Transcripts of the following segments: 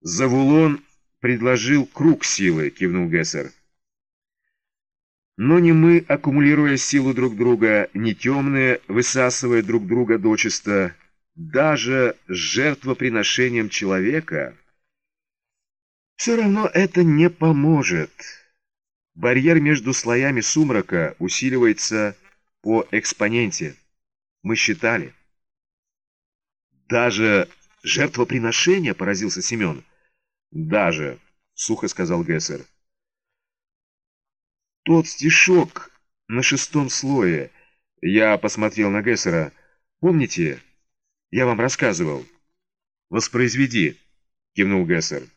Завулон предложил круг силы, кивнул Гессер. Но не мы, аккумулируя силу друг друга, не темные, высасывая друг друга дочисто, даже с жертвоприношением человека, все равно это не поможет. Барьер между слоями сумрака усиливается по экспоненте. Мы считали. Даже жертвоприношение, поразился Семен. Даже, сухо сказал Гессер. Тот стишок на шестом слое. Я посмотрел на Гессера. Помните, я вам рассказывал. Воспроизведи, кивнул Гессер.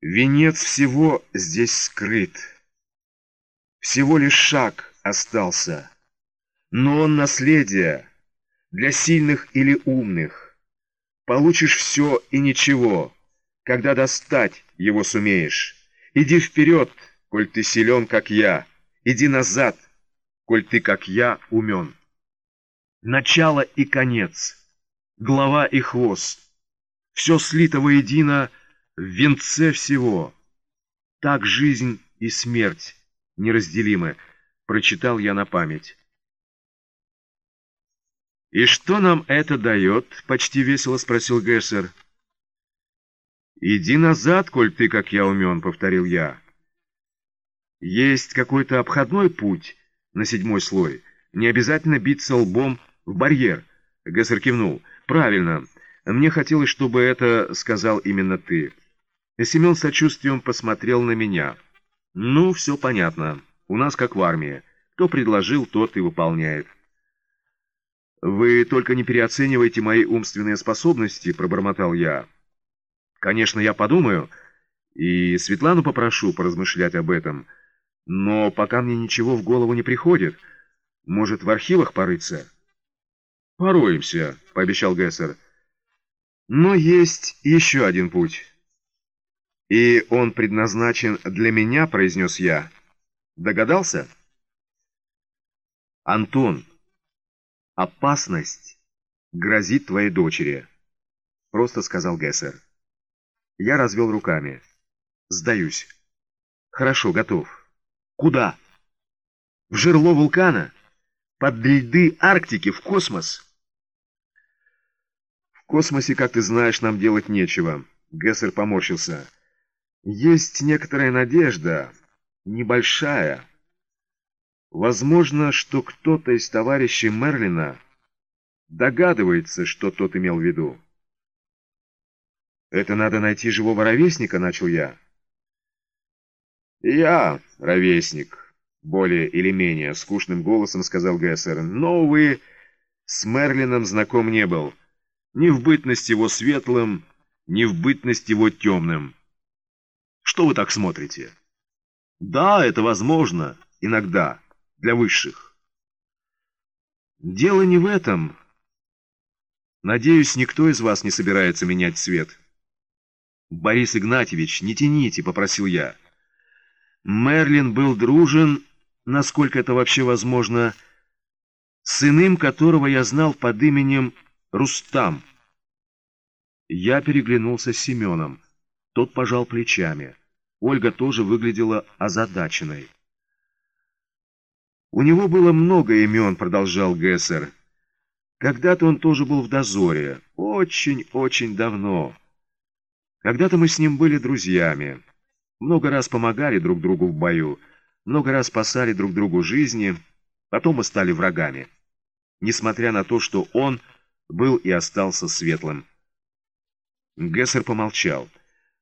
Венец всего здесь скрыт. Всего лишь шаг остался. Но он наследие для сильных или умных. Получишь все и ничего, когда достать его сумеешь. Иди вперед, коль ты силен, как я. Иди назад, коль ты, как я, умен. Начало и конец, голова и хвост. Все слито воедино в венце всего. Так жизнь и смерть неразделимы, прочитал я на память. «И что нам это дает?» — почти весело спросил Гессер. «Иди назад, коль ты, как я, умен», — повторил я. «Есть какой-то обходной путь на седьмой слой. Не обязательно биться лбом в барьер», — Гессер кивнул. «Правильно. Мне хотелось, чтобы это сказал именно ты». Семен сочувствием посмотрел на меня. «Ну, все понятно. У нас как в армии. Кто предложил, тот и выполняет». «Вы только не переоценивайте мои умственные способности», — пробормотал я. «Конечно, я подумаю, и Светлану попрошу поразмышлять об этом, но пока мне ничего в голову не приходит. Может, в архивах порыться?» «Пороемся», — пообещал Гессер. «Но есть еще один путь». «И он предназначен для меня», — произнес я. «Догадался?» «Антон». «Опасность грозит твоей дочери», — просто сказал Гессер. Я развел руками. «Сдаюсь». «Хорошо, готов». «Куда?» «В жерло вулкана? Под льды Арктики, в космос?» «В космосе, как ты знаешь, нам делать нечего», — Гессер поморщился. «Есть некоторая надежда, небольшая». Возможно, что кто-то из товарищей Мерлина догадывается, что тот имел в виду. «Это надо найти живого ровесника», — начал я. «Я ровесник», — более или менее скучным голосом сказал Гессер, «но, увы, с Мерлином знаком не был. Ни в бытность его светлым, ни в бытность его темным. Что вы так смотрите?» «Да, это возможно, иногда» для высших. Дело не в этом. Надеюсь, никто из вас не собирается менять цвет. Борис Игнатьевич, не тяните, попросил я. Мерлин был дружен, насколько это вообще возможно, с иным, которого я знал под именем Рустам. Я переглянулся с Семеном. Тот пожал плечами. Ольга тоже выглядела озадаченной. У него было много имен, продолжал Гессер. Когда-то он тоже был в дозоре. Очень-очень давно. Когда-то мы с ним были друзьями. Много раз помогали друг другу в бою. Много раз спасали друг другу жизни. Потом мы стали врагами. Несмотря на то, что он был и остался светлым. Гессер помолчал.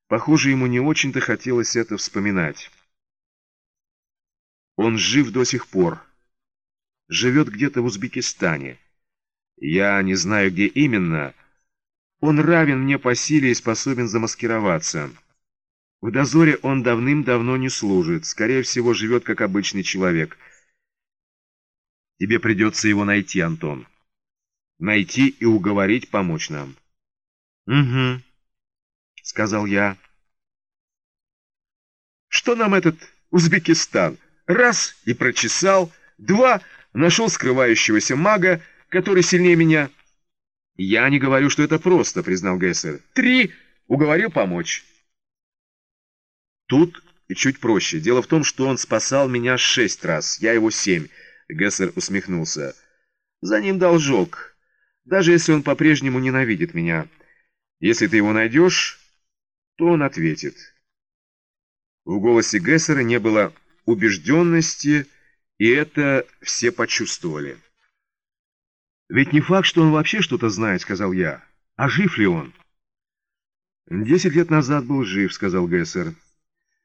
Похоже, ему не очень-то хотелось это вспоминать. Он жив до сих пор. Живет где-то в Узбекистане. Я не знаю, где именно. Он равен мне по силе и способен замаскироваться. В дозоре он давным-давно не служит. Скорее всего, живет как обычный человек. Тебе придется его найти, Антон. Найти и уговорить помочь нам. «Угу», — сказал я. «Что нам этот Узбекистан?» Раз — и прочесал. Два — нашел скрывающегося мага, который сильнее меня. «Я не говорю, что это просто», — признал Гессер. «Три! Уговорил помочь». Тут чуть проще. Дело в том, что он спасал меня шесть раз, я его семь. Гессер усмехнулся. «За ним должок, даже если он по-прежнему ненавидит меня. Если ты его найдешь, то он ответит». В голосе Гессера не было убежденности, и это все почувствовали. «Ведь не факт, что он вообще что-то знает», — сказал я. «А жив ли он?» «Десять лет назад был жив», — сказал Гессер.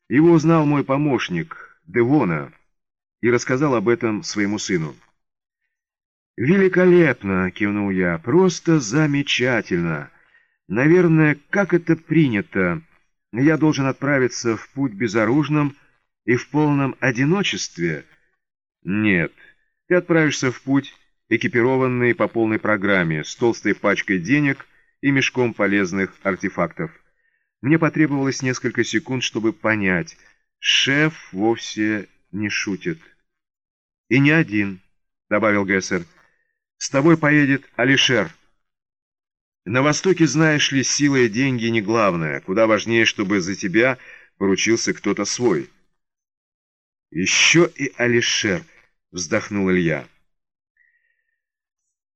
«Его узнал мой помощник, Девона, и рассказал об этом своему сыну». «Великолепно!» — кивнул я. «Просто замечательно! Наверное, как это принято, я должен отправиться в путь безоружным и в полном одиночестве?» «Нет, ты отправишься в путь...» экипированные по полной программе, с толстой пачкой денег и мешком полезных артефактов. Мне потребовалось несколько секунд, чтобы понять, шеф вовсе не шутит. «И не один», — добавил Гессер. «С тобой поедет Алишер». На Востоке, знаешь ли, сила и деньги не главное. Куда важнее, чтобы за тебя поручился кто-то свой. «Еще и Алишер», — вздохнул Илья.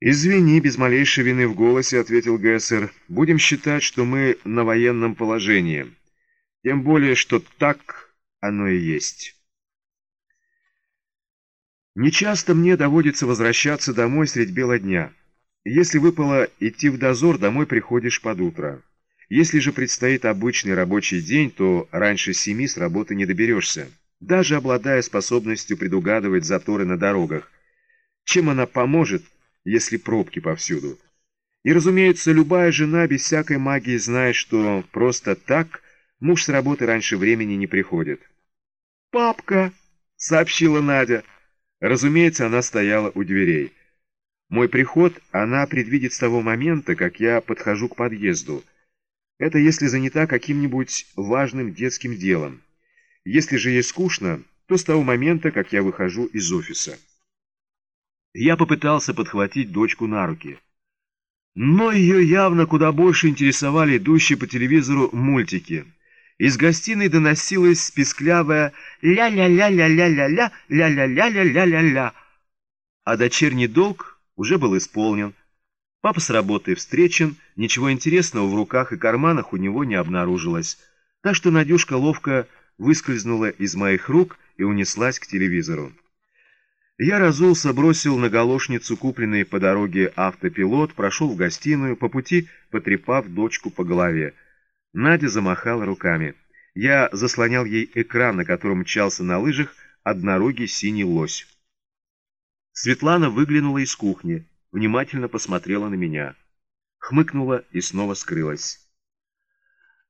«Извини, без малейшей вины в голосе», — ответил Гессер. «Будем считать, что мы на военном положении. Тем более, что так оно и есть». Нечасто мне доводится возвращаться домой средь бела дня. Если выпало идти в дозор, домой приходишь под утро. Если же предстоит обычный рабочий день, то раньше семи с работы не доберешься, даже обладая способностью предугадывать заторы на дорогах. Чем она поможет – если пробки повсюду. И, разумеется, любая жена без всякой магии знает, что просто так муж с работы раньше времени не приходит. «Папка!» — сообщила Надя. Разумеется, она стояла у дверей. Мой приход она предвидит с того момента, как я подхожу к подъезду. Это если занята каким-нибудь важным детским делом. Если же ей скучно, то с того момента, как я выхожу из офиса. Я попытался подхватить дочку на руки. Но ее явно куда больше интересовали идущие по телевизору мультики. Из гостиной доносилось писклявое «ля-ля-ля-ля-ля-ля-ля, ля-ля-ля-ля-ля-ля-ля». А дочерний долг уже был исполнен. Папа с работы встречен, ничего интересного в руках и карманах у него не обнаружилось. Так что Надюшка ловко выскользнула из моих рук и унеслась к телевизору. Я разулся, бросил на галошницу купленный по дороге автопилот, прошел в гостиную, по пути потрепав дочку по голове. Надя замахала руками. Я заслонял ей экран, на котором мчался на лыжах однорогий синий лось. Светлана выглянула из кухни, внимательно посмотрела на меня. Хмыкнула и снова скрылась.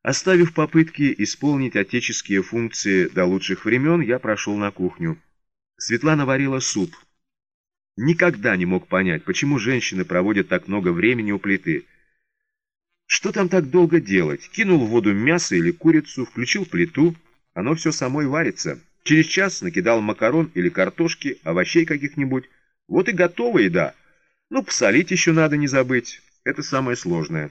Оставив попытки исполнить отеческие функции до лучших времен, я прошел на кухню. Светлана варила суп. Никогда не мог понять, почему женщины проводят так много времени у плиты. Что там так долго делать? Кинул в воду мясо или курицу, включил плиту, оно все само и варится. Через час накидал макарон или картошки, овощей каких-нибудь. Вот и готова еда. Ну, посолить еще надо не забыть. Это самое сложное.